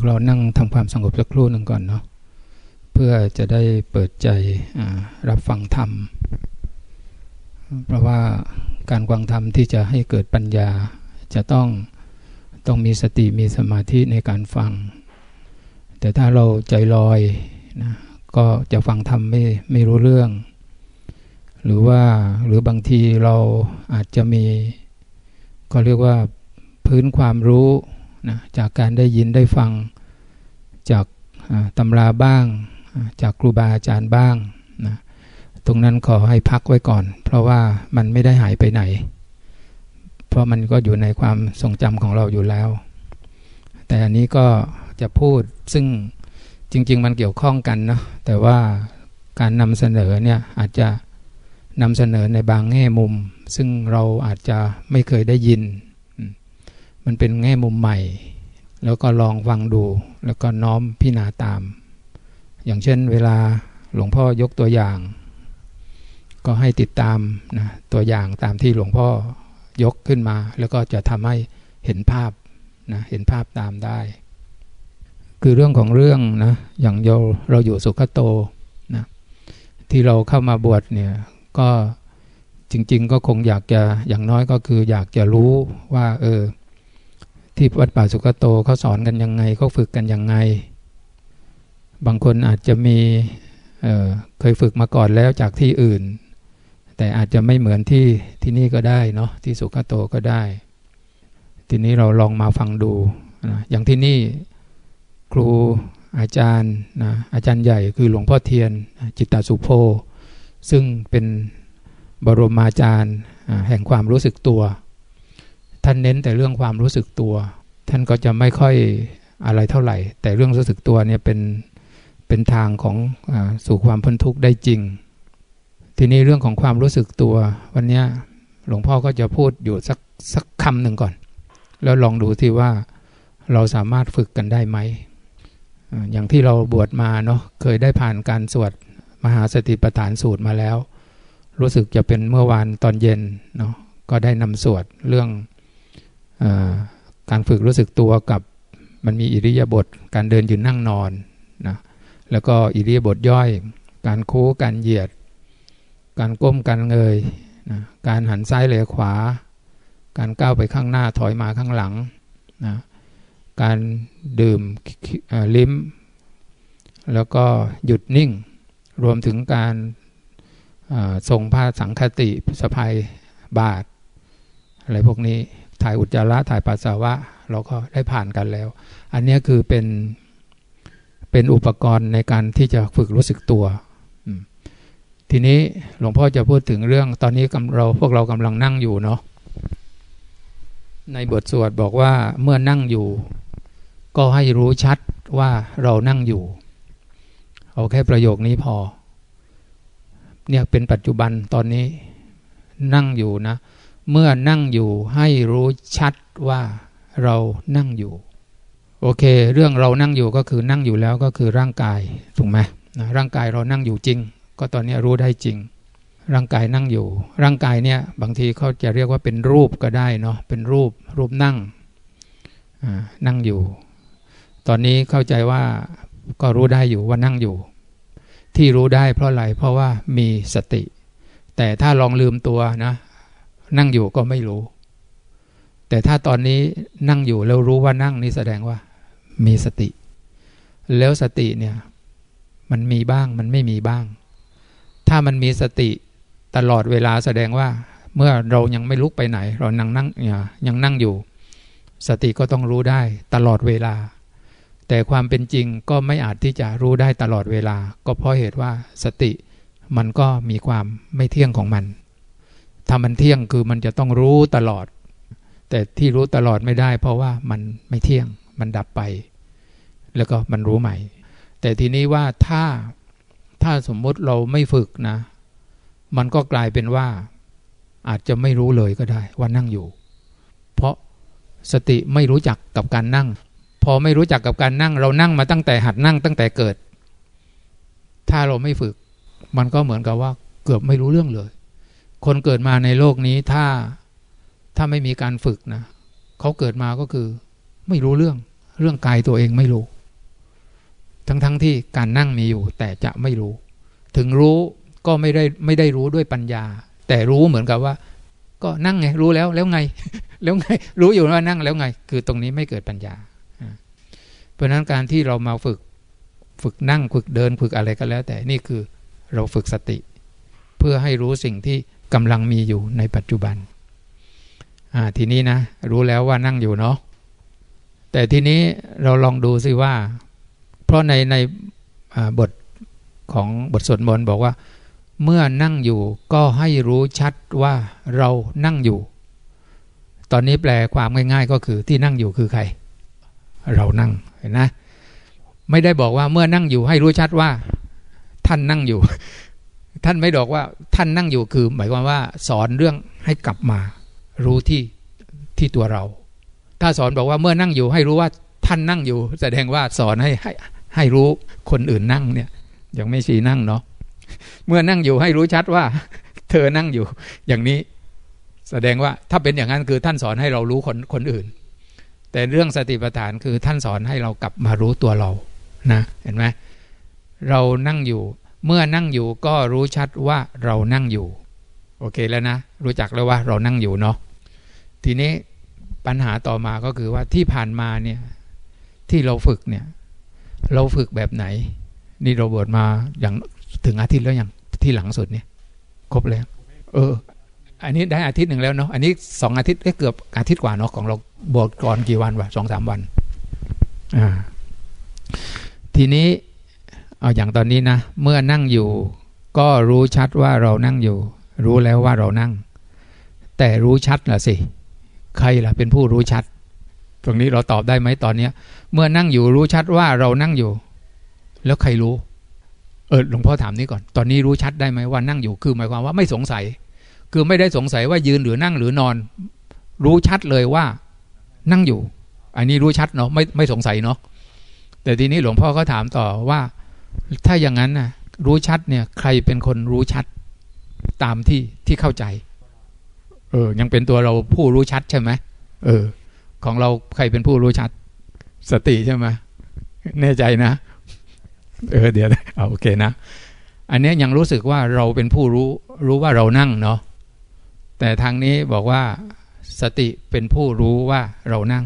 วกเรานั่งทำความสงบสักครู่หนึ่งก่อนเนาะเพื่อจะได้เปิดใจรับฟังธรรม เพราะว่าการฟังธรรมที่จะให้เกิดปัญญาจะต้องต้องมีสติมีสมาธิในการฟัง แต่ถ้าเราใจลอยนะก็จะฟังธรรมไม่ไม่รู้เรื่อง หรือว่าหรือบางทีเราอาจจะมี ก็เรียกว่าพื้นความรู้ นะจากการได้ยินได้ฟังจากตำราบ้าง จากครูบาอาจารย์บ้างนะตรงนั้นขอให้พักไว้ก่อน เพราะว่ามันไม่ได้หายไปไหน เพราะมันก็อยู่ในความทรงจำของเราอยู่แล้ว แต่อันนี้ก็จะพูดซึ่งจริง ๆ มันเกี่ยวข้องกันเนาะแต่ว่าการนำเสนอเนี่ยอาจจะนำเสนอในบางแง่มุม ซึ่งเราอาจจะไม่เคยได้ยิน มันเป็นแง่มุมใหม่ แล้วก็ลองฟังดู แล้วก็น้อมพิจารณาตาม อย่างเช่นเวลาหลวงพ่อยกตัวอย่าง ก็ให้ติดตามนะตัวอย่างตามที่หลวงพ่อยกขึ้นมา แล้วก็จะทำให้เห็นภาพนะเห็นภาพตามได้ คือเรื่องของเรื่องนะอย่างเราเราอยู่สุขโตนะที่เราเข้ามาบวชเนี่ยก็จริง ๆ ก็คงอยากจะอย่างน้อยก็คืออยากจะรู้ว่า เออ ที่วัดป่าสุกโตเขาสอนกันยังไงเขาฝึกกันยังไง บางคนอาจจะมีเเคยฝึกมาก่อนแล้วจากที่อื่น แต่อาจจะไม่เหมือนที่ที่นี่ก็ได้เนาะที่สุกโตก็ได้ ทีนี้เราลองมาฟังดูนะอย่างที่นี่ครูอาจารย์นะอาจารย์ใหญ่คือหลวงพ่อเทียนจิตตสุโพซึ่งเป็นบรมอาจารย์แห่งความรู้สึกตัว ท่านเน้นแต่เรื่องความรู้สึกตัว ท่านก็จะไม่ค่อยอะไรเท่าไหร่ แต่เรื่องรู้สึกตัวเนี่ยเป็นเป็นทางของอสู่ความพ้นทุกข์ได้จริง ทีนี้เรื่องของความรู้สึกตัว วันนี้หลวงพ่อก็จะพูดอยู่สักสักคำหนึ่งก่อน แล้วลองดูที่ว่าเราสามารถฝึกกันได้ไหมอย่างที่เราบวชมาเนาะเคยได้ผ่านการสวดมหาสติปัฏฐานสูตรมาแล้ว รู้สึกจะเป็นเมื่อวานตอนเย็นเนาะก็ได้นำสวดเรื่อง การฝึกรู้สึกตัวกับมันมีอิริยาบถการเดินยืนนั่งนอนนะแล้วก็อิริยาบถย่อย การโค้การเหยียด การก้มการเงยนะการหันซ้ายเหลขวา การก้าวไปข้างหน้าถอยมาข้างหลังนะการดื่มลิ้ม แล้วก็หยุดนิ่ง รวมถึงการทรงผ้าสังคติสะพายบาท อะไรพวกนี้ ถ่ายอุจจาระถ่ายปัสสาวะ เราก็ได้ผ่านกันแล้ว อันนี้คือเป็นเป็นอุปกรณ์ในการที่จะฝึกรู้สึกตัว ทีนี้หลวงพ่อจะพูดถึงเรื่องตอนนี้เราพวกเรากำลังนั่งอยู่เนาะในบทสวดบอกว่าเมื่อนั่งอยู่ ก็ให้รู้ชัดว่าเรานั่งอยู่ เอาแค่ประโยคนี้พอ เนี่ยเป็นปัจจุบันตอนนี้นั่งอยู่นะ เมื่อนั่งอยู่ให้รู้ชัดว่าเรานั่งอยู่ โอเค เรื่องเรานั่งอยู่ก็คือนั่งอยู่แล้วก็คือร่างกายถูกไหมนะร่างกายเรานั่งอยู่จริง ก็ตอนนี้รู้ได้จริง ร่างกายนั่งอยู่ ร่างกายเนี่ยบางทีเขาจะเรียกว่าเป็นรูปก็ได้เนาะเป็นรูปรูปนั่งนั่งอยู่ ตอนนี้เข้าใจว่าก็รู้ได้อยู่ว่านั่งอยู่ ที่รู้ได้เพราะอะไรเพราะว่ามีสติ แต่ถ้าลองลืมตัวนะ นั่งอยู่ก็ไม่รู้ แต่ถ้าตอนนี้นั่งอยู่แล้วรู้ว่านั่งนี่แสดงว่า มีสติ แล้วสติเนี่ย มันมีบ้างมันไม่มีบ้าง ถ้ามันมีสติตลอดเวลาแสดงว่า เมื่อเรายังไม่ลุกไปไหน เรานั่งนั่งยังนั่งอยู่ สติก็ต้องรู้ได้ตลอดเวลา แต่ความเป็นจริงก็ไม่อาจที่จะรู้ได้ตลอดเวลา ก็เพราะเหตุว่าสติมันก็มีความไม่เที่ยงของมัน ถ้ามันเที่ยงคือมันจะต้องรู้ตลอด แต่ที่รู้ตลอดไม่ได้ เพราะว่ามันไม่เที่ยง มันดับไป แล้วก็มันรู้ใหม่ แต่ทีนี้ว่าถ้าถ้าสมมติเราไม่ฝึกนะ มันก็กลายเป็นว่า อาจจะไม่รู้เลยก็ได้ว่านั่งอยู่ เพราะสติไม่รู้จักกับการนั่ง พอไม่รู้จักกับการนั่ง เรานั่งมาตั้งแต่หัดนั่งตั้งแต่เกิด ถ้าเราไม่ฝึก มันก็เหมือนกับว่าเกือบไม่รู้เรื่องเลย คนเกิดมาในโลกนี้ถ้าถ้าไม่มีการฝึกนะเขาเกิดมาก็คือ ไม่รู้เรื่องเรื่องกายตัวเองไม่รู้ ทั้งๆทที่การนั่งมีอยู่ แต่จะไม่รู้ ถึงรู้ก็ไม่ได้ไม่ได้รู้ด้วยปัญญา แต่รู้เหมือนกับว่า ก็นั่งไงรู้แล้วแล้วไง แล้วไง รู้อยู่ว่านั่งแล้วไง คือตรงนี้ไม่เกิดปัญญา เพราะนั้นการที่เรามาฝึกฝึกนั่งฝึกเดินฝึกอะไรก็แล้ว แต่นี่คือเราฝึกสติ เพื่อให้รู้สิ่งที่ กำลังมีอยู่ในปัจจุบันทีนี้นะ รู้แล้วว่านั่งอยู่เนาะแต่ทีนี้เราลองดูสิว่า เพราะในในบทของบทสวดมนต์บอกว่า เมื่อนั่งอยู่ก็ให้รู้ชัดว่าเรานั่งอยู่ ตอนนี้แปลความง่ายๆก็คือที่นั่งอยู่คือใคร เรานั่งเห็นนะ ไม่ได้บอกว่าเมื่อนั่งอยู่ให้รู้ชัดว่า ท่านนั่งอยู่ ท่านไม่บอกว่าท่านนั่งอยู่คือ หมายความว่า สอนเรื่องให้กลับมา รู้ที่ที่ตัวเรา ถ้าสอนบอกว่าเมื่อนั่งอยู่ให้รู้ว่าท่านนั่งอยู่ แสดงว่าสอนให้ให้ให้รู้คนอื่นนั่งเนี่ยยังไม่ชีนั่งเนาะเมื่อนั่งอยู่ให้รู้ชัดว่า เธอนั่งอยู่ อย่างนี้ แสดงว่าถ้าเป็นอย่างนั้นคือท่านสอนให้เรารู้คนคนอื่น แต่เรื่องสติปัฏฐานคือท่านสอนให้เรากลับมารู้ตัวเรานะ เห็นไหมเรานั่งอยู่ เมื่อนั่งอยู่ก็รู้ชัดว่าเรานั่งอยู่ โอเคแล้วนะ รู้จักแล้วว่าเรานั่งอยู่เนาะทีนี้ปัญหาต่อมาก็คือว่าที่ผ่านมาเนี่ยที่เราฝึกเนี่ย เราฝึกแบบไหน นี่เราบวชมาอย่างถึงอาทิตย์แล้วอย่างที่หลังสุดเนี่ย ครบแล้ว เออ อันนี้ได้อาทิตย์หนึ่งแล้วเนาะอันนี้สองอาทิตย์เกือบอาทิตย์กว่าเนาะของเราบวชก่อนกี่วันวะสองสามวัน อ่า ทีนี้ เอาอย่างตอนนี้นะ เมื่อนั่งอยู่ ก็รู้ชัดว่าเรานั่งอยู่ รู้แล้วว่าเรานั่ง แต่รู้ชัดล่ะสิ ใครล่ะเป็นผู้รู้ชัด ตรงนี้เราตอบได้ไหมตอนเนี้ย เมื่อนั่งอยู่รู้ชัดว่าเรานั่งอยู่ แล้วใครรู้ เออหลวงพ่อถามนี้ก่อน ตอนนี้รู้ชัดได้ไหมว่านั่งอยู่คือหมายความว่าไม่สงสัย คือไม่ได้สงสัยว่ายืนหรือนั่งหรือนอน รู้ชัดเลยว่า นั่งอยู่ อันนี้รู้ชัดเนาะไม่ไม่สงสัยเนาะแต่ทีนี้หลวงพ่อก็ถามต่อว่า ถ้าอย่างนั้นนะรู้ชัดเนี่ย ใครเป็นคนรู้ชัดตามที่ที่เข้าใจ เออ ยังเป็นตัวเราผู้รู้ชัดใช่ไหมเออ ของเราใครเป็นผู้รู้ชัด สติใช่ไหมแน่ใจนะ เออ เดี๋ยวเอาโอเคนะ อันนี้ยังรู้สึกว่าเราเป็นผู้รู้ รู้ว่าเรานั่งเนาะแต่ทางนี้บอกว่าสติเป็นผู้รู้ว่าเรานั่ง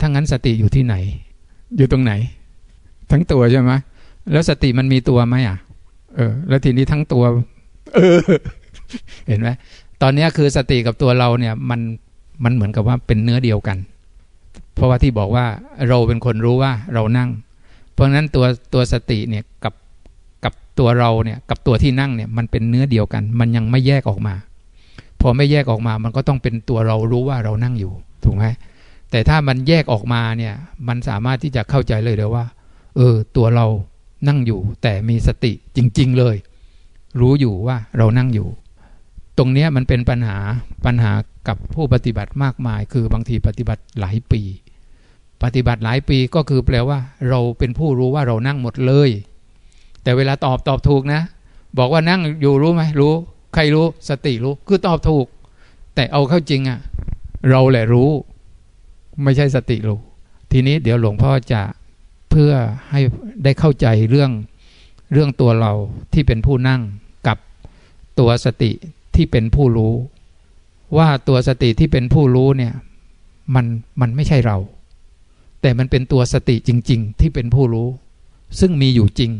ถ้างั้นสติอยู่ที่ไหน อยู่ตรงไหน ทั้งตัวใช่ไหม แล้วสติมันมีตัวไหมอะ เออ แล้วทีนี้ทั้งตัว เออ เห็นไหมตอนนี้คือสติกับตัวเราเนี่ย มันมันเหมือนกับว่าเป็นเนื้อเดียวกัน เพราะว่าที่บอกว่าเราเป็นคนรู้ว่าเรานั่ง เพราะฉะนั้นตัวตัวสติเนี่ยกับกับตัวเราเนี่ย กับตัวที่นั่งเนี่ย มันเป็นเนื้อเดียวกัน มันยังไม่แยกออกมา พอไม่แยกออกมา มันก็ต้องเป็นตัวเรารู้ว่าเรานั่งอยู่ ถูกไหมแต่ถ้ามันแยกออกมาเนี่ย มันสามารถที่จะเข้าใจเลยเลยว่า เออ ตัวเรา นั่งอยู่แต่มีสติจริง ๆ เลย รู้อยู่ว่าเรานั่งอยู่ ตรงนี้มันเป็นปัญหาปัญหากับผู้ปฏิบัติมากมาย คือบางทีปฏิบัติหลายปี ปฏิบัติหลายปีก็คือแปลว่า เราเป็นผู้รู้ว่าเรานั่งหมดเลย แต่เวลาตอบตอบถูกนะ บอกว่านั่งอยู่รู้ไหมรู้ ใครรู้สติรู้คือตอบถูก แต่เอาเข้าจริงอะเราแหละรู้ ไม่ใช่สติรู้ ทีนี้เดี๋ยวหลวงพ่อจะ เพื่อให้ได้เข้าใจเรื่องเรื่องตัวเราที่เป็นผู้นั่งกับตัวสติที่เป็นผู้รู้ ว่าตัวสติที่เป็นผู้รู้เนี่ยมันมันไม่ใช่เรา แต่มันเป็นตัวสติจริง ๆ ที่เป็นผู้รู้ ซึ่งมีอยู่จริง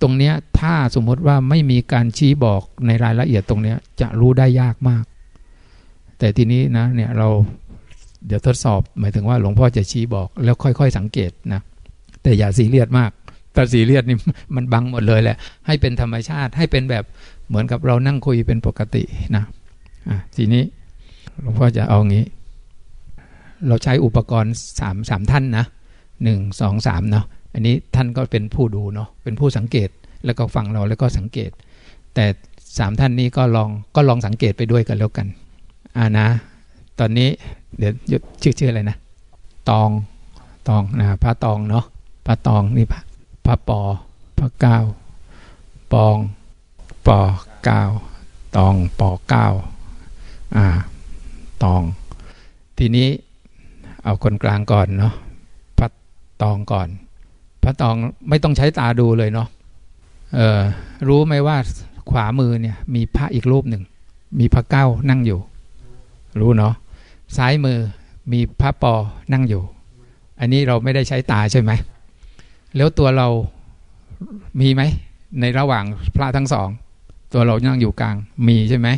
ตรงนี้ถ้าสมมติว่าไม่มีการชี้บอกในรายละเอียดตรงนี้จะรู้ได้ยากมาก แต่ทีนี้นะเนี่ยเราเดี๋ยวทดสอบหมายถึงว่าหลวงพ่อจะชี้บอกแล้วค่อย ๆ สังเกตนะ แต่อย่าสีเรียดมากแต่สีเรียดนี่มันบังหมดเลยแหละ ให้เป็นธรรมชาติให้เป็นแบบเหมือนกับเรานั่งคุยเป็นปกตินะอะทีนี้หลวงพ่อจะเอางี้ เราใช้อุปกรณ์สามสามท่านนะหนึ่งสองสามเนาะอันนี้ท่านก็เป็นผู้ดูเนาะเป็นผู้สังเกตแล้วก็ฟังเราแล้วก็สังเกต แต่สามท่านนี้ก็ลองก็ลองสังเกตไปด้วยกันแล้วกันอ่านะ ตอนนี้เดี๋ยวชื่อชื่ออะไรนะ ตองตองนะพระตองเนาะ พระตองนี่พระพระปอพระเก้าปองปอเก้าตองปอเก้าอ่าตอง ทีนี้เอาคนกลางก่อนเนาะตองก่อนพระตองไม่ต้องใช้ตาดูเลยเนาะเออรู้ไหมว่าขวามือเนี่ย มีพระอีกรูปหนึ่ง มีพระเก้านั่งอยู่ รู้เนาะซ้ายมือมีพระปอนั่งอยู่ อันนี้เราไม่ได้ใช้ตาใช่ไหม แล้วตัวเรามีไหม ในระหว่างพระทั้งสอง ตัวเรานั่งอยู่กลางมีใช่ไหม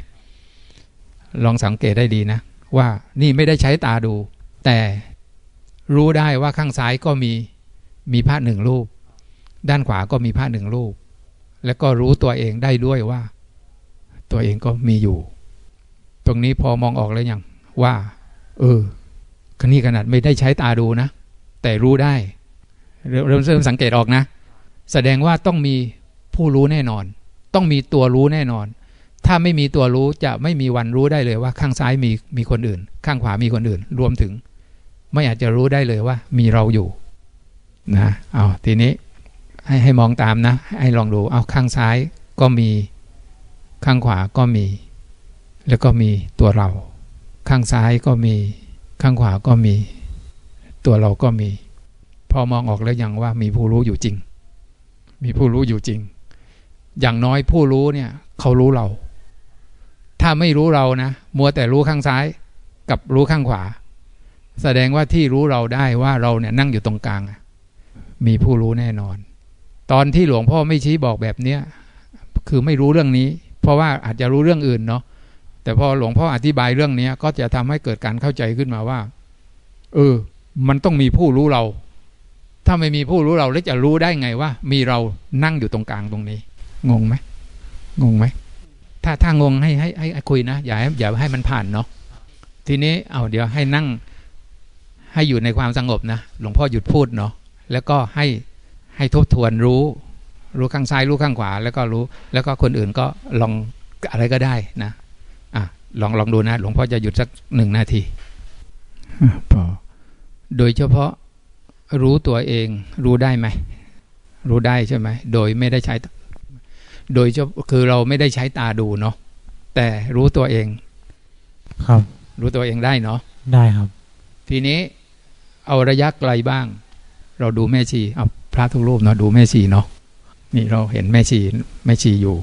ลองสังเกตได้ดีนะ ว่านี่ไม่ได้ใช้ตาดู แต่รู้ได้ว่าข้างซ้ายก็มีมีพระหนึ่งรูป ด้านขวาก็มีพระหนึ่งรูป แล้วก็รู้ตัวเองได้ด้วยว่า ตัวเองก็มีอยู่ ตรงนี้พอมองออกแล้วยังว่า เออคนี่ขนาดไม่ได้ใช้ตาดูนะ แต่รู้ได้ เริ่มเริ่มสังเกตออกนะ แสดงว่าต้องมีผู้รู้แน่นอน ต้องมีตัวรู้แน่นอน ถ้าไม่มีตัวรู้จะไม่มีวันรู้ได้เลยว่า ข้างซ้ายมีมีคนอื่น ข้างขวามีคนอื่น รวมถึง ไม่อาจจะรู้ได้เลยว่า มีเราอยู่นะเอาทีนี้ให้ให้มองตามนะ ให้ลองดูเอาข้างซ้ายก็มีข้างขวาก็มี แล้วก็มีตัวเรา ข้างซ้ายก็มี ข้างขวาก็มี ตัวเราก็มี พอมองออกแล้วยังว่ามีผู้รู้อยู่จริง มีผู้รู้อยู่จริง อย่างน้อยผู้รู้เนี่ย เขารู้เรา ถ้าไม่รู้เรานะมัวแต่รู้ข้างซ้ายกับรู้ข้างขวา แสดงว่าที่รู้เราได้ว่าเราเนี่ยนั่งอยู่ตรงกลางมีผู้รู้แน่นอน ตอนที่หลวงพ่อไม่ชี้บอกแบบเนี้ยคือไม่รู้เรื่องนี้ เพราะว่าอาจจะรู้เรื่องอื่นเนาะแต่พอหลวงพ่ออธิบายเรื่องนี้ก็จะทำให้เกิดการเข้าใจขึ้นมาว่า เออ มันต้องมีผู้รู้เรา ถ้าไม่มีผู้รู้เราแล้วจะรู้ได้ไงว่า มีเรานั่งอยู่ตรงกลางตรงนี้ งงไหมงงไหมถ้าถ้างงให้ให้ให้คุยนะอย่าให้อย่าให้มันผ่านเนาะทีนี้เอาเดี๋ยวให้นั่งให้อยู่ในความสงบนะหลวงพ่อหยุดพูดเนาะแล้วก็ให้ให้ทบทวนรู้ รู้ข้างซ้ายรู้ข้างขวา แล้วก็รู้ แล้วก็คนอื่นก็ลองอะไรก็ได้นะอะลองลองดูนะ หลวงพ่อจะหยุดสักหนึ่งนาทีพอโดยเฉพาะ รู้ตัวเองรู้ได้ไหม รู้ได้ใช่ไหม โดยไม่ได้ใช้ โดยคือเราไม่ได้ใช้ตาดูเนาะแต่รู้ตัวเอง ครับ รู้ตัวเองได้เนาะได้ครับ ทีนี้เอาระยะไกลบ้าง เราดูแม่ชีเอาพระทุกรูปเนาะดูแม่ชีเนาะนี่เราเห็นแม่ชีแม่ชีอยู่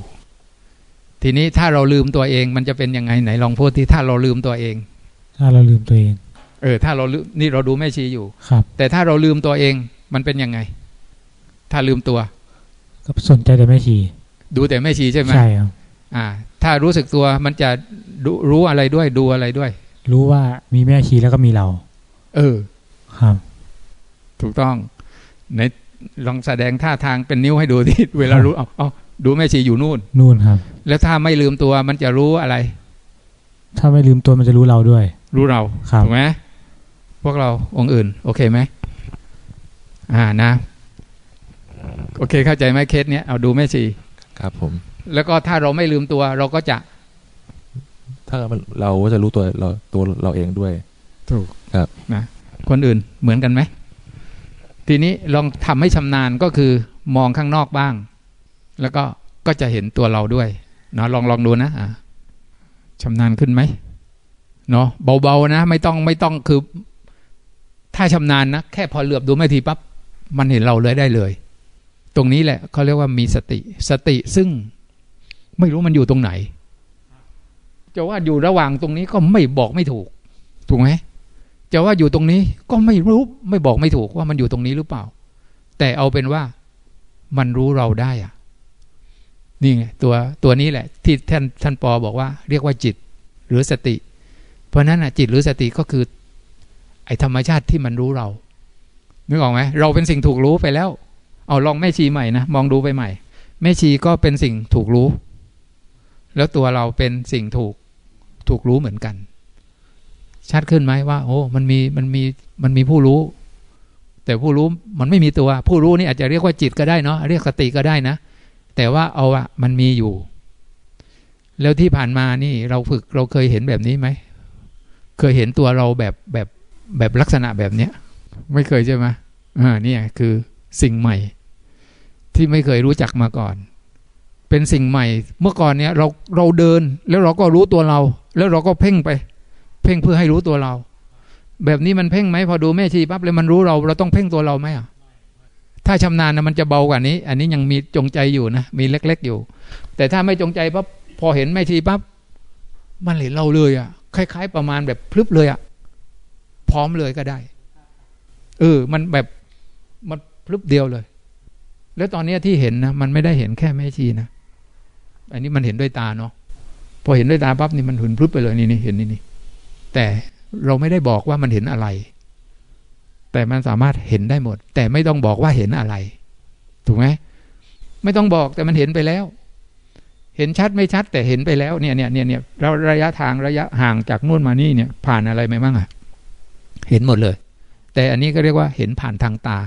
ทีนี้ถ้าเราลืมตัวเองมันจะเป็นยังไงไหนลองพูดที่ถ้าเราลืมตัวเอง ถ้าเราลืมตัวเอง เออถ้าเราลืมนี่เราดูแม่ชีอยู่ครับ แต่ถ้าเราลืมตัวเองมันเป็นยังไง ถ้าลืมตัวก็สนใจแต่แม่ชี ดูแต่แม่ชีใช่ไหมใช่ครับอ่า ถ้ารู้สึกตัวมันจะดูรู้อะไรด้วยดูอะไรด้วย รู้ว่ามีแม่ชีแล้วก็มีเรา เออ ครับ ถูกต้องไหนลองแสดงท่าทางเป็นนิ้วให้ดูที่เวลารู้เอาเอาดูแม่ชีอยู่นู่น นู่นครับ แล้วถ้าไม่ลืมตัวมันจะรู้อะไร ถ้าไม่ลืมตัวมันจะรู้เราด้วย รู้เราครับถูกไหม พวกเราองค์อื่น โอเคไหมอ่านะ โอเคเข้าใจไหมเคสเนี้ยเอาดูแม่ชีครับผม แล้วก็ถ้าเราไม่ลืมตัว เราก็จะ ถ้ามันเราก็จะรู้ตัวเราตัวเราเองด้วย ถูกครับนะคนอื่นเหมือนกันไหมทีนี้ลองทำให้ชำนาญก็คือมองข้างนอกบ้าง แล้วก็ก็จะเห็นตัวเราด้วยเนาะลองลองดูนะอ่าชำนาญขึ้นไหมเนาะเบาๆนะ ไม่ต้องไม่ต้องคือ ถ้าชำนาญนะแค่พอเหลือบดูไม่ทีปั๊บมันเห็นเราเลยได้เลย ตรงนี้แหละเขาเรียกว่ามีสติ สติซึ่งไม่รู้มันอยู่ตรงไหน จะว่าอยู่ระหว่างตรงนี้ก็ไม่บอกไม่ถูก ถูกไหมจะว่าอยู่ตรงนี้ก็ไม่รู้ไม่บอกไม่ถูกว่ามันอยู่ตรงนี้หรือเปล่า แต่เอาเป็นว่ามันรู้เราได้อะนี่ไงตัวตัวนี้แหละ ที่ท่านท่านปอบอกว่า เรียกว่าจิตหรือสติ เพราะนั้นอะจิตหรือสติก็คือ ไอธรรมชาติที่มันรู้เรา นึกออกไหมเราเป็นสิ่งถูกรู้ไปแล้ว เอาลองแม่ชีใหม่นะมองดูไปใหม่ แม่ชีก็เป็นสิ่งถูกรู้ แล้วตัวเราเป็นสิ่งถูกถูกรู้เหมือนกัน ชัดขึ้นไหมว่า โอ้ มันมีมันมีมันมีผู้รู้ แต่ผู้รู้มันไม่มีตัว ผู้รู้นี่อาจจะเรียกว่าจิตก็ได้เนาะเรียกสติก็ได้นะ แต่ว่าเอาอะมันมีอยู่ แล้วที่ผ่านมานี่เราฝึกเราเคยเห็นแบบนี้ไหมเคยเห็นตัวเราแบบแบบ แบบลักษณะแบบเนี้ย ไม่เคยใช่ไหมอ่านี่คือสิ่งใหม่ ที่ไม่เคยรู้จักมาก่อน เป็นสิ่งใหม่ เมื่อก่อนเนี้ยเราเราเดินแล้วเราก็รู้ตัวเรา แล้วเราก็เพ่งไป เพ่งเพื่อให้รู้ตัวเรา แบบนี้มันเพ่งไหมพอดูแม่ชีปั๊บเลยมันรู้เรา เราต้องเพ่งตัวเราไหมอะถ้าชำนาญนะมันจะเบากว่านี้ อันนี้ยังมีจงใจอยู่นะมีเล็ก ๆอยู่ แต่ถ้าไม่จงใจปั๊บพอเห็นแม่ชีปั๊บมันเห็นเราเลยอะคล้าย ๆ ประมาณแบบพลึบเลยอะ ร้อมเลยก็ได้ เออ มันแบบมันพลึบเดียวเลย แล้วตอนนี้ที่เห็นนะมันไม่ได้เห็นแค่แม่ชีนะอันนี้มันเห็นด้วยตาเนาะพอเห็นด้วยตาปั๊บนี่มันหุนพลึบไปเลยนี่นี่เห็นนี่นี่แต่เราไม่ได้บอกว่ามันเห็นอะไร แต่มันสามารถเห็นได้หมด แต่ไม่ต้องบอกว่าเห็นอะไร ถูกไหมไม่ต้องบอกแต่มันเห็นไปแล้ว เห็นชัดไม่ชัดแต่เห็นไปแล้วเนี่ยเนี่ยเนี่ยเนี่ยเราระยะทางระยะห่างจากนู่นมานี่เนี่ย ผ่านอะไรไปบ้างอะ เห็นหมดเลย แต่อันนี้ก็เรียกว่าเห็นผ่านทางตา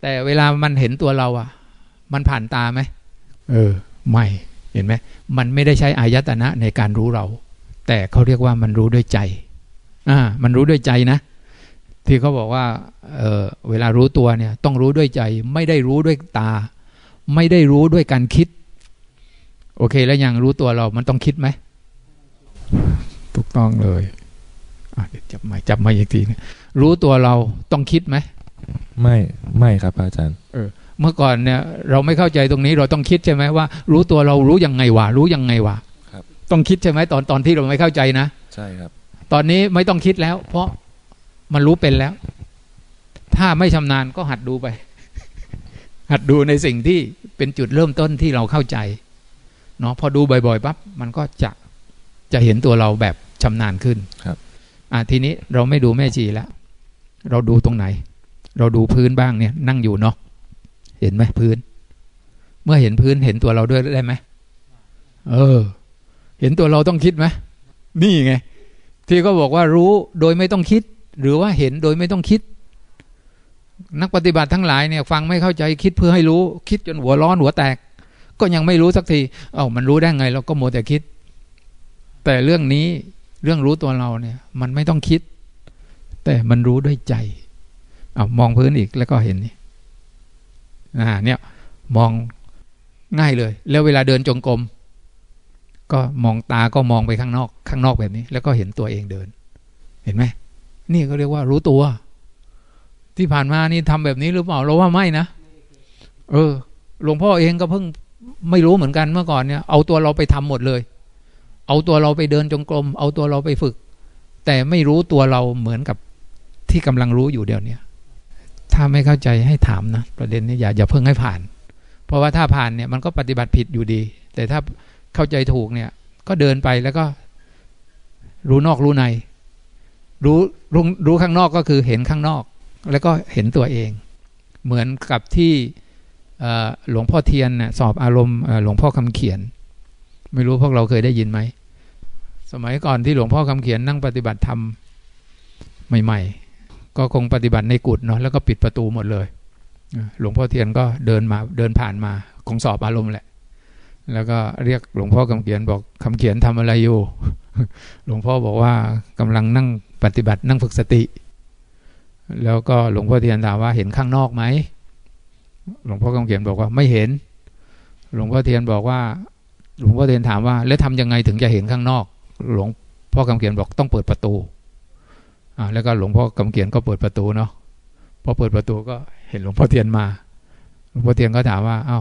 แต่เวลามันเห็นตัวเราอะมันผ่านตาไหมเออ ไม่เห็นไหมมันไม่ได้ใช้อายตนะในการรู้เรา แต่เขาเรียกว่ามันรู้ด้วยใจอ่ามันรู้ด้วยใจนะ ที่เขาบอกว่าเออเวลารู้ตัวเนี่ย ต้องรู้ด้วยใจ ไม่ได้รู้ด้วยตา ไม่ได้รู้ด้วยการคิด โอเคแล้วยังรู้ตัวเรามันต้องคิดไหมถูกต้องเลยอะ เดี๋ยวจับใหม่จับใหม่อีกทีนะรู้ตัวเราต้องคิดไหมไม่ไม่ครับอาจารย์เมื่อก่อนเนี่ย เราไม่เข้าใจตรงนี้เราต้องคิดใช่ไหมว่า รู้ตัวเรารู้ยังไงวะรู้ยังไงวะครับ ต้องคิดใช่ไหมตอนตอนที่เราไม่เข้าใจนะใช่ครับ ตอนนี้ไม่ต้องคิดแล้ว เพราะมันรู้เป็นแล้ว ถ้าไม่ชำนาญก็หัดดูไป หัดดูในสิ่งที่เป็นจุดเริ่มต้นที่เราเข้าใจเนาะพอดูบ่อยๆปั๊บมันก็จะจะเห็นตัวเราแบบชำนาญขึ้นครับ อะทีนี้เราไม่ดูแม่ชีแล้วเราดูตรงไหน เราดูพื้นบ้างเนี่ย นั่งอยู่เนาะเห็นไหมพื้น เมื่อเห็นพื้นเห็นตัวเราด้วยได้ไหมเออ เห็นตัวเราต้องคิดไหมนี่ไง ที่ก็บอกว่ารู้โดยไม่ต้องคิด หรือว่าเห็นโดยไม่ต้องคิด นักปฏิบัติทั้งหลายเนี่ย ฟังไม่เข้าใจคิดเพื่อให้รู้ คิดจนหัวร้อนหัวแตก ก็ยังไม่รู้สักที เอ้ามันรู้ได้ไง เราก็โมแต่คิด แต่เรื่องนี้ เรื่องรู้ตัวเราเนี่ย มันไม่ต้องคิด แต่มันรู้ด้วยใจเอามองพื้นอีกแล้วก็เห็นนี่อ่าเนี่ยมองง่ายเลย แล้วเวลาเดินจงกรมก็มองตาก็มองไปข้างนอก ข้างนอกแบบนี้ แล้วก็เห็นตัวเองเดิน เห็นไหมนี่เขาเรียกว่ารู้ตัว ที่ผ่านมานี่ทำแบบนี้หรือเปล่าเราว่าไม่นะเออหลวงพ่อเองก็เพิ่งไม่รู้เหมือนกันเมื่อก่อนเนี่ย เอาตัวเราไปทำหมดเลย เอาตัวเราไปเดินจงกรม เอาตัวเราไปฝึก แต่ไม่รู้ตัวเราเหมือนกับที่กำลังรู้อยู่เดี๋ยวนี้ถ้าไม่เข้าใจให้ถามนะ ประเด็นนี้อย่าอย่าเพิ่งให้ผ่าน เพราะว่าถ้าผ่านเนี่ยมันก็ปฏิบัติผิดอยู่ดี แต่ถ้าเข้าใจถูกเนี่ย ก็เดินไปแล้วก็ รู้นอกรู้ใน รู้รู้รู้ข้างนอกก็คือเห็นข้างนอก แล้วก็เห็นตัวเอง เหมือนกับที่หลวงพ่อเทียนสอบอารมณ์หลวงพ่อคำเขียน ไม่รู้พวกเราเคยได้ยินไหม สมัยก่อนที่หลวงพ่อคำเขียนนั่งปฏิบัติธรรมใหม่ ๆ ก็คงปฏิบัติในกุฏเนาะแล้วก็ปิดประตูหมดเลย หลวงพ่อเทียนก็เดินมาเดินผ่านมาคงสอบอารมณ์แหละ แล้วก็เรียกหลวงพ่อคำเขียนบอกคำเขียนทำอะไรอยู่ หลวงพ่อบอกว่ากำลังนั่งปฏิบัตินั่งฝึกสติ แล้วก็หลวงพ่อเทียนถามว่าเห็นข้างนอกไหมหลวงพ่อคำเขียนบอกว่าไม่เห็น หลวงพ่อเทียนบอกว่า หลวงพ่อเทียนถามว่า แล้วทำยังไงถึงจะเห็นข้างนอก หลวงพ่อคำเขียนบอกต้องเปิดประตูอ่าแล้วก็หลวงพ่อคำเขียนก็เปิดประตูเนาะพอเปิดประตูก็เห็นหลวงพ่อเทียนมาหลวงพ่อเทียนก็ถามว่าเอ้า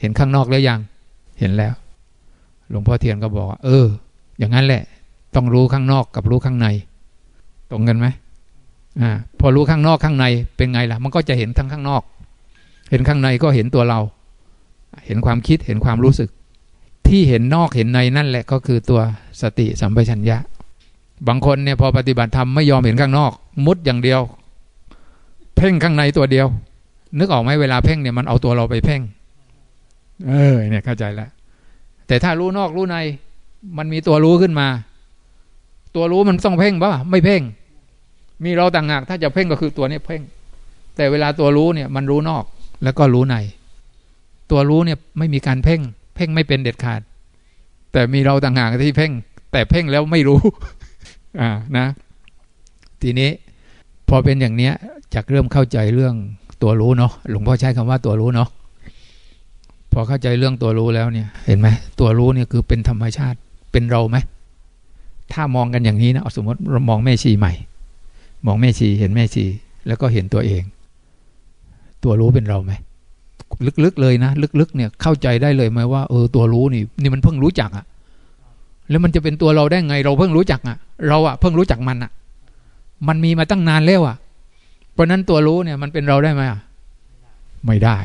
เห็นข้างนอกแล้วยัง เห็นแล้ว หลวงพ่อเทียนก็บอกว่าเออ อย่างนั้นแหละ ต้องรู้ข้างนอกกับรู้ข้างใน ตรงกันไหมอ่าพอรู้ข้างนอกข้างในเป็นไงล่ะ มันก็จะเห็นทั้งข้างนอก เห็นข้างในก็เห็นตัวเรา เห็นความคิดเห็นความรู้สึก ที่เห็นนอกเห็นในนั่นแหละก็คือตัวสติสัมปชัญญะ บางคนเนี่ยพอปฏิบัติธรรมไม่ยอมเห็นข้างนอก มุดอย่างเดียว เพ่งข้างในตัวเดียว นึกออกไหมเวลาเพ่งเนี่ยมันเอาตัวเราไปเพ่ง เออเนี่ยเข้าใจแล้วแต่ถ้ารู้นอกรู้ใน มันมีตัวรู้ขึ้นมา ตัวรู้มันต้องเพ่งปะไม่เพ่ง มีเราต่างหากถ้าจะเพ่งก็คือตัวนี้เพ่ง แต่เวลาตัวรู้เนี่ยมันรู้นอกแล้วก็รู้ใน ตัวรู้เนี่ยไม่มีการเพ่ง เพ่งไม่เป็นเด็ดขาด แต่มีเราต่างหากที่เพ่ง แต่เพ่งแล้วไม่รู้ อ่านะ ทีนี้พอเป็นอย่างเนี้ยจากเริ่มเข้าใจเรื่องตัวรู้เนาะหลวงพ่อใช้คำว่าตัวรู้เนาะพอเข้าใจเรื่องตัวรู้แล้วเนี่ย เห็นไหมตัวรู้เนี่ยคือเป็นธรรมชาติเป็นเราไหมถ้ามองกันอย่างนี้นะสมมติเรามองแม่ชีใหม่ มองแม่ชีเห็นแม่ชี แล้วก็เห็นตัวเอง ตัวรู้เป็นเราไหม ลึกๆเลยนะ ลึกๆ เนี่ยเข้าใจได้เลยไหมว่าเออตัวรู้นี่นี่มันเพิ่งรู้จักอะแล้วมันจะเป็นตัวเราได้ไง เราเพิ่งรู้จักอะเราอะเพิ่งรู้จักมันอะมันมีมาตั้งนานแล้วอะเพราะนั้นตัวรู้เนี่ยมันเป็นเราได้ไหมอะไม่ได้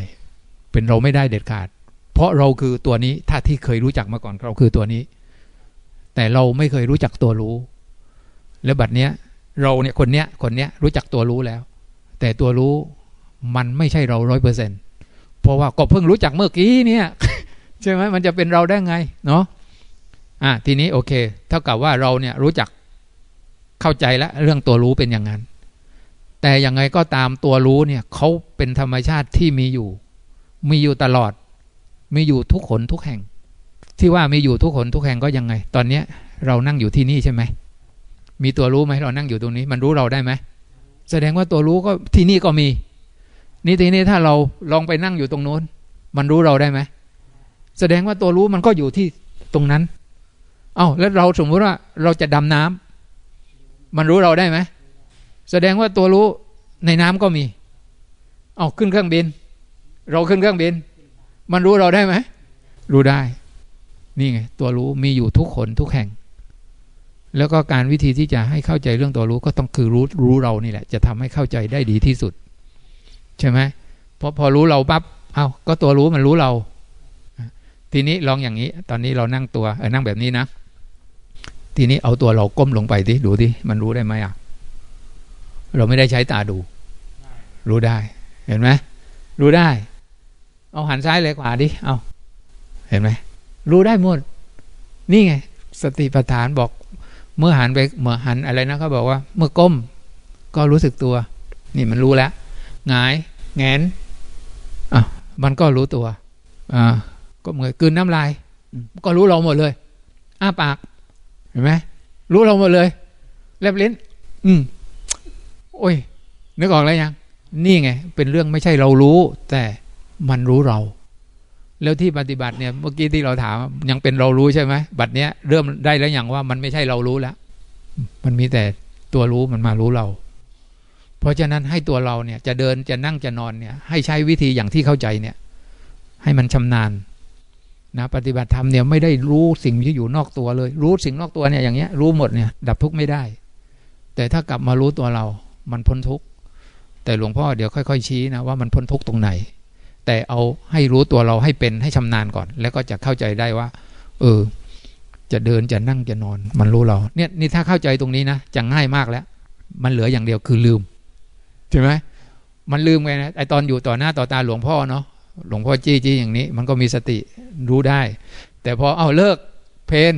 เป็นเราไม่ได้เด็ดขาด เพราะเราคือตัวนี้ถ้าที่เคยรู้จักมาก่อนเราคือตัวนี้ แต่เราไม่เคยรู้จักตัวรู้ แล้วบัดเนี้ย เราเนี่ยคนเนี้ยคนเนี้ยรู้จักตัวรู้แล้ว แต่ตัวรู้มันไม่ใช่เราร้อยเปอร์เซ็นต์ เพราะว่าก็เพิ่งรู้จักเมื่อกี้เนี่ยใช่ไหมมันจะเป็นเราได้ไงเนาะอะทีนี้โอเค เท่ากับว่าเราเนี่ยรู้จักเข้าใจแล้วเรื่องตัวรู้เป็นอย่างนั้น แต่ยังไงก็ตามตัวรู้เนี่ยเขาเป็นธรรมชาติที่มีอยู่ มีอยู่ตลอด มีอยู่ทุกขนทุกแห่ง ที่ว่ามีอยู่ทุกขนทุกแห่งก็ยังไง ตอนเนี้ยเรานั่งอยู่ที่นี่ใช่ไหมมีตัวรู้ไหมเรานั่งอยู่ตรงนี้ มันรู้เราได้ไหมแสดงว่าตัวรู้ก็ที่นี่ก็มี นี่ทีนี้ถ้าเราลองไปนั่งอยู่ตรงโน้น มันรู้เราได้ไหมแสดงว่าตัวรู้มันก็อยู่ที่ตรงนั้น เอา้าแล้วเราสมมติว่าเราจะดำน้ำมันรู้เราได้ไหมแสดงว่าตัวรู้ในน้ำก็มี เอาขึ้นเครื่องบิน เราขึ้นเครื่องบิน มันรู้เราได้ไหมรู้ได้ นี่ไงตัวรู้มีอยู่ทุกคนทุกแห่ง แล้วก็การวิธีที่จะให้เข้าใจเรื่องตัวรู้ก็ต้องคือรู้รู้เรานี่แหละ จะทำให้เข้าใจได้ดีที่สุด ใช่ไหมเพราะพอรู้เราปั๊บเอาก็ตัวรู้มันรู้เรา ทีนี้ลองอย่างนี้ ตอนนี้เรานั่งตัวเออนั่งแบบนี้นะ ทีนี้เอาตัวเราก้มลงไปดิดูดิมันรู้ได้ไหมอะเราไม่ได้ใช้ตาดู รู้ได้ เห็นไหมรู้ได้ เอาหันซ้ายเลยขวาดิเอาเห็นไหมรู้ได้หมด นี่ไง สติปัฏฐานบอก เมื่อหันไปเมื่อหันอะไรนะเขาบอกว่า เมื่อก้ม ก็รู้สึกตัว นี่มันรู้แล้ว หงายแงนอะมันก็รู้ตัวอ่าก็เหมือนกืนน้ำลาย ก็รู้เราหมดเลย อ้าปากเห็นไหมรู้เราหมดเลยแลบลิ้น อืมโอ้ย นึกออกแล้วยัง นี่ไง เป็นเรื่องไม่ใช่เรารู้ แต่มันรู้เรา แล้วที่ปฏิบัติเนี่ย เมื่อกี้ที่เราถาม ยังเป็นเรารู้ใช่ไหมบัดเนี้ยเริ่มได้แล้วอย่างว่ามันไม่ใช่เรารู้แล้ว มันมีแต่ตัวรู้มันมารู้เรา เพราะฉะนั้นให้ตัวเราเนี่ยจะเดินจะนั่งจะนอนเนี่ยให้ใช้วิธีอย่างที่เข้าใจเนี่ยให้มันชำนาญนะปฏิบัติธรรมเนี่ยไม่ได้รู้สิ่งที่อยู่นอกตัวเลย รู้สิ่งนอกตัวเนี่ยอย่างเงี้ยรู้หมดเนี่ยดับทุกข์ไม่ได้ แต่ถ้ากลับมารู้ตัวเรา มันพ้นทุกข์แต่หลวงพ่อเดี๋ยวค่อยๆชี้นะว่ามันพ้นทุกข์ตรงไหน แต่เอาให้รู้ตัวเราให้เป็นให้ชำนาญก่อน แล้วก็จะเข้าใจได้ว่า เออ จะเดินจะนั่งจะนอน มันรู้เรา เนี่ยนี่ถ้าเข้าใจตรงนี้นะจะง่ายมากแล้ว มันเหลืออย่างเดียวคือลืม ใช่ไหมมันลืมไงนะไอตอนอยู่ต่อหน้าต่อตาหลวงพ่อเนาะหลวงพ่อจี้จี้อย่างนี้ มันก็มีสติรู้ได้ แต่พอเอาเลิกเพน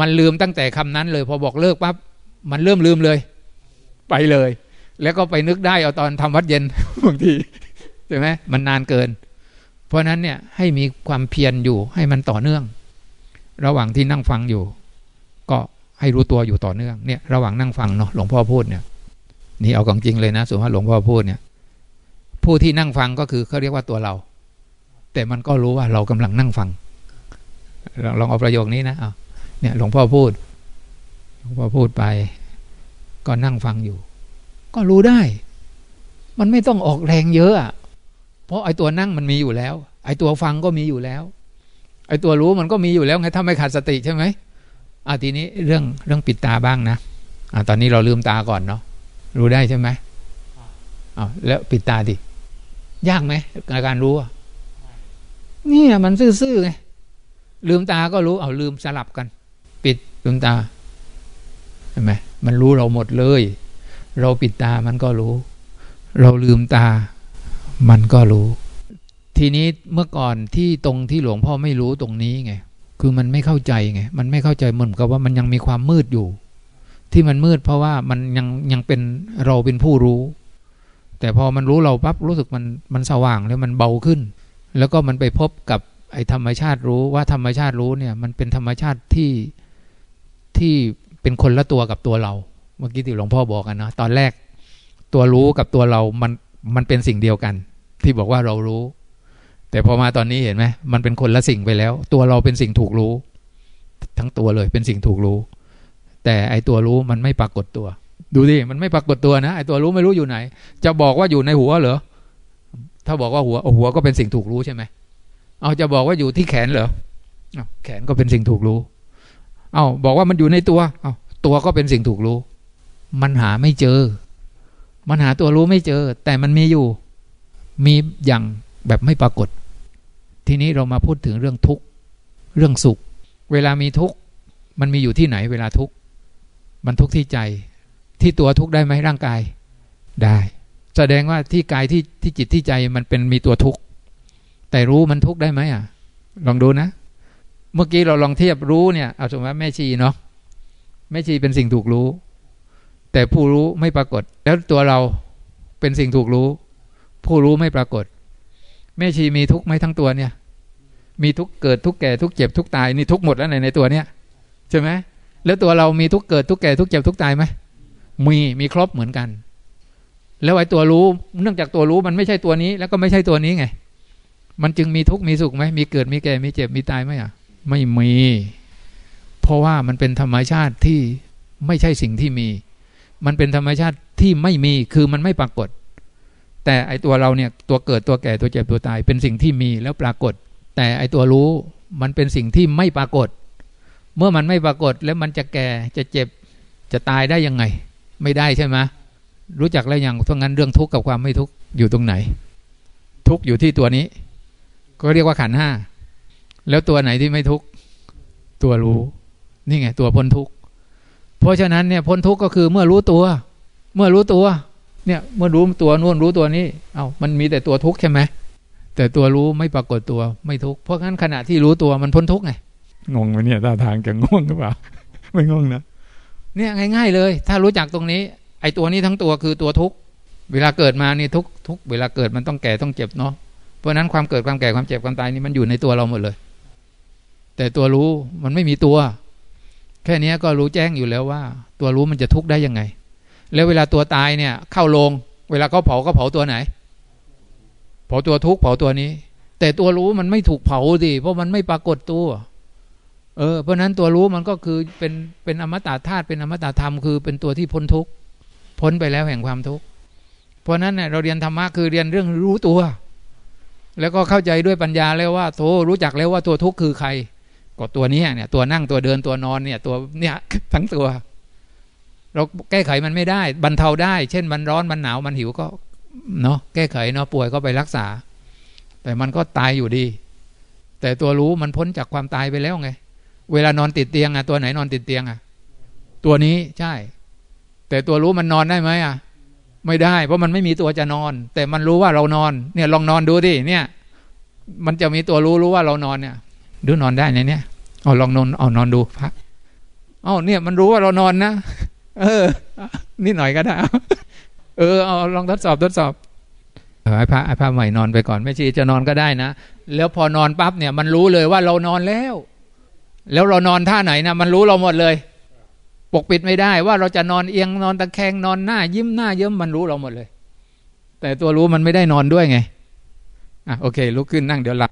มันลืมตั้งแต่คำนั้นเลย พอบอกเลิกปั๊บมันเริ่มลืมเลย ไปเลย แล้วก็ไปนึกได้เอาตอนทำวัดเย็นบางทีใช่ไหมมันนานเกิน เพราะนั้นเนี่ยให้มีความเพียรอยู่ให้มันต่อเนื่อง ระหว่างที่นั่งฟังอยู่ ก็ให้รู้ตัวอยู่ต่อเนื่องเนี่ย ระหว่างนั่งฟังเนาะหลวงพ่อพูดเนี่ย นี่เอาของจริงเลยนะส่วนว่าหลวงพ่อพูดเนี่ย ผู้ที่นั่งฟังก็คือเขาเรียกว่าตัวเรา แต่มันก็รู้ว่าเรากำลังนั่งฟัง ลองเอาประโยคนี้นะเอาเนี่ยหลวงพ่อพูดหลวงพ่อพูดไป ก็นั่งฟังอยู่ ก็รู้ได้ มันไม่ต้องออกแรงเยอะอะเพราะไอ้ตัวนั่งมันมีอยู่แล้ว ไอ้ตัวฟังก็มีอยู่แล้ว ไอ้ตัวรู้มันก็มีอยู่แล้วไงถ้าไม่ขาดสติใช่ไหมอะทีนี้เรื่องเรื่องปิดตาบ้างนะอะตอนนี้เราลืมตาก่อนเนาะ รู้ได้ใช่ไหมอ้าวแล้วปิดตาดิ ยากไหมในการรู้นี่มันซื่อๆไงลืมตาก็รู้เอาลืมสลับกัน ปิดลืมตาเห็นไหมมันรู้เราหมดเลย เราปิดตามันก็รู้ เราลืมตา มันก็รู้ ทีนี้เมื่อก่อนที่ตรงที่หลวงพ่อไม่รู้ตรงนี้ไงคือมันไม่เข้าใจไงมันไม่เข้าใจเหมือนกับว่ามันยังมีความมืดอยู่ ที่มันมืดเพราะว่ามันยังยังเป็นเราเป็นผู้รู้ แต่พอมันรู้เราปั๊บรู้สึกมันมันสว่างแล้วมันเบาขึ้น แล้วก็มันไปพบกับไอ้ธรรมชาติรู้ว่าธรรมชาติรู้เนี่ย มันเป็นธรรมชาติที่ที่เป็นคนละตัวกับตัวเรา เมื่อกี้ที่หลวงพ่อบอกกันนะตอนแรกตัวรู้กับตัวเรา มันมันเป็นสิ่งเดียวกัน ที่บอกว่าเรารู้ แต่พอมาตอนนี้เห็นไหมมันเป็นคนละสิ่งไปแล้ว ตัวเราเป็นสิ่งถูกรู้ ทั้งตัวเลยเป็นสิ่งถูกรู้ แต่ไอตัวรู้มันไม่ปรากฏตัว ดูดิมันไม่ปรากฏตัวนะไอตัวรู้ไม่รู้อยู่ไหน จะบอกว่าอยู่ในหัวเหรอถ้าบอกว่าหัวหัวก็เป็นสิ่งถูกรู้ใช่ไหมเอาจะบอกว่าอยู่ที่แขนเหรอแขนก็เป็นสิ่งถูกรู้ เอาบอกว่ามันอยู่ในตัวเอาตัวก็เป็นสิ่งถูกรู้ มันหาไม่เจอ มันหาตัวรู้ไม่เจอ แต่มันมีอยู่ มีอย่างแบบไม่ปรากฏ ทีนี้เรามาพูดถึงเรื่องทุกข์ เรื่องสุข เวลามีทุกข์ มันมีอยู่ที่ไหนเวลาทุกข์ มันทุกข์ที่ใจ ที่ตัวทุกข์ได้ไหมร่างกายได้ แสดงว่าที่กายที่ที่จิตที่ใจมันเป็นมีตัวทุกข์แต่รู้มันทุกข์ได้ไหมอะ ลองดูนะ เมื่อกี้เราลองเทียบรู้เนี่ยเอาสมมติว่าแม่ชีเนาะแม่ชีเป็นสิ่งถูกรู้ แต่ผู้รู้ไม่ปรากฏ แล้วตัวเราเป็นสิ่งถูกรู้ ผู้รู้ไม่ปรากฏ แม่ชีมีทุกข์ไหมทั้งตัวเนี่ย มีทุกเกิดทุกแก่ทุกเจ็บทุกตายนี่ทุกหมดแล้วในในตัวเนี้ยใช่ไหม แล้วตัวเรามีทุกเกิดทุกแก่ทุกเจ็บทุกตายไหมมีมีครบเหมือนกัน แล้วไอ้ตัวรู้เนื่องจากตัวรู้มันไม่ใช่ตัวนี้ แล้วก็ไม่ใช่ตัวนี้ไง มันจึงมีทุกข์มีสุขไหมมีเกิดมีแก่มีเจ็บมีตายไหมอะ ไม่มี เพราะว่ามันเป็นธรรมชาติที่ไม่ใช่สิ่งที่มี มันเป็นธรรมชาติที่ไม่มีคือมันไม่ปรากฏ แต่ไอตัวเราเนี่ยตัวเกิดตัวแก่ตัวเจ็บตัวตาย เป็นสิ่งที่มีแล้วปรากฏ แต่ไอตัวรู้มันเป็นสิ่งที่ไม่ปรากฏ เมื่อมันไม่ปรากฏแล้วมันจะแก่จะเจ็บจะตายได้ยังไง ไม่ได้ใช่ไหมรู้จักแล้วยังเพราะงั้นเรื่องทุกข์กับความไม่ทุกข์อยู่ตรงไหน ทุกข์อยู่ที่ตัวนี้ ก็เรียกว่าขันห้าแล้วตัวไหนที่ไม่ทุกข์ตัวรู้ นี่ไง ตัวพ้นทุกข์เพราะฉะนั้นเนี่ยพ้นทุกข์ก็คือเมื่อรู้ตัว เมื่อรู้ตัว เนี่ยเมื่อรู้ตัวนู่นรู้ตัวนี้ เอา้ามันมีแต่ตัวทุกข์ใช่ไหมแต่ตัวรู้ไม่ปรากฏตัวไม่ทุกข์เพราะงั้นขณะที่รู้ตัวมันพ้นทุกข์ไง งงไหมเนี่ยท่าทางจะงงหรือเปล่า ไม่งงนะเนี่ยง่าย ๆ เลย ถ้ารู้จักตรงนี้ ไอ้ตัวนี้ทั้งตัวคือตัวทุกเวลาเกิดมานี่ทุกทุกเวลาเกิดมันต้องแก่ต้องเจ็บเนาะเพราะนั้นความเกิดความแก่ความเจ็บความตายนี่มันอยู่ในตัวเราหมดเลย แต่ตัวรู้มันไม่มีตัว แค่นี้ก็รู้แจ้งอยู่แล้วว่า ตัวรู้มันจะทุกข์ได้ยังไง แล้วเวลาตัวตายเนี่ย เข้าโรงเวลาเขาเผาก็เผาตัวไหน เผาตัวทุกข์เผาตัวนี้ แต่ตัวรู้มันไม่ถูกเผาดิเพราะมันไม่ปรากฏตัว เออเพราะนั้นตัวรู้มันก็คือเป็นเป็นอมตะธาตุเป็นอมตะธรรมคือเป็นตัวที่พ้นทุกข์พ้นไปแล้วแห่งความทุกข์เพราะนั้นเนี่ยเราเรียนธรรมะคือเรียนเรื่องรู้ตัว แล้วก็เข้าใจด้วยปัญญาแล้วว่าโธรู้จักแล้วว่าตัวทุกข์คือใครก็ตัวนี้เนี่ย ตัวนั่งตัวเดินตัวนอนเนี่ย ตัวเนี่ยทั้งตัว เราแก้ไขมันไม่ได้บรรเทาได้ เช่นมันร้อนมันหนาวมันหิวก็เนาะแก้ไขเนาะป่วยก็ไปรักษา แต่มันก็ตายอยู่ดี แต่ตัวรู้มันพ้นจากความตายไปแล้วไง เวลานอนติดเตียงอะตัวไหนนอนติดเตียงอะตัวนี้ใช่ แต่ตัวรู้มันนอนได้ไหมอะไม่ได้ เพราะมันไม่มีตัวจะนอน แต่มันรู้ว่าเรานอน เนี่ยลองนอนดูดิเนี่ย มันจะมีตัวรู้รู้ว่าเรานอนเนี่ย ดูนอนได้ในเนี้ยเอาลองนอนเอานอนดูพระเอาเนี่ยมันรู้ว่าเรานอนนะเออนิดหน่อยก็ได้เออเอาลองทดสอบทดสอบไอ้พระไอ้พระใหม่นอนไปก่อนไม่ชีจะนอนก็ได้นะ แล้วพอนอนปั๊บเนี่ย มันรู้เลยว่าเรานอนแล้ว แล้วเรานอนท่าไหนนะมันรู้เราหมดเลย ปกปิดไม่ได้ว่าเราจะนอนเอียงนอนตะแคงนอนหน้า ยิ้มหน้าเยิ้มมันรู้เราหมดเลย แต่ตัวรู้มันไม่ได้นอนด้วยไงอะโอเคลุกขึ้นนั่งเดี๋ยวหลับ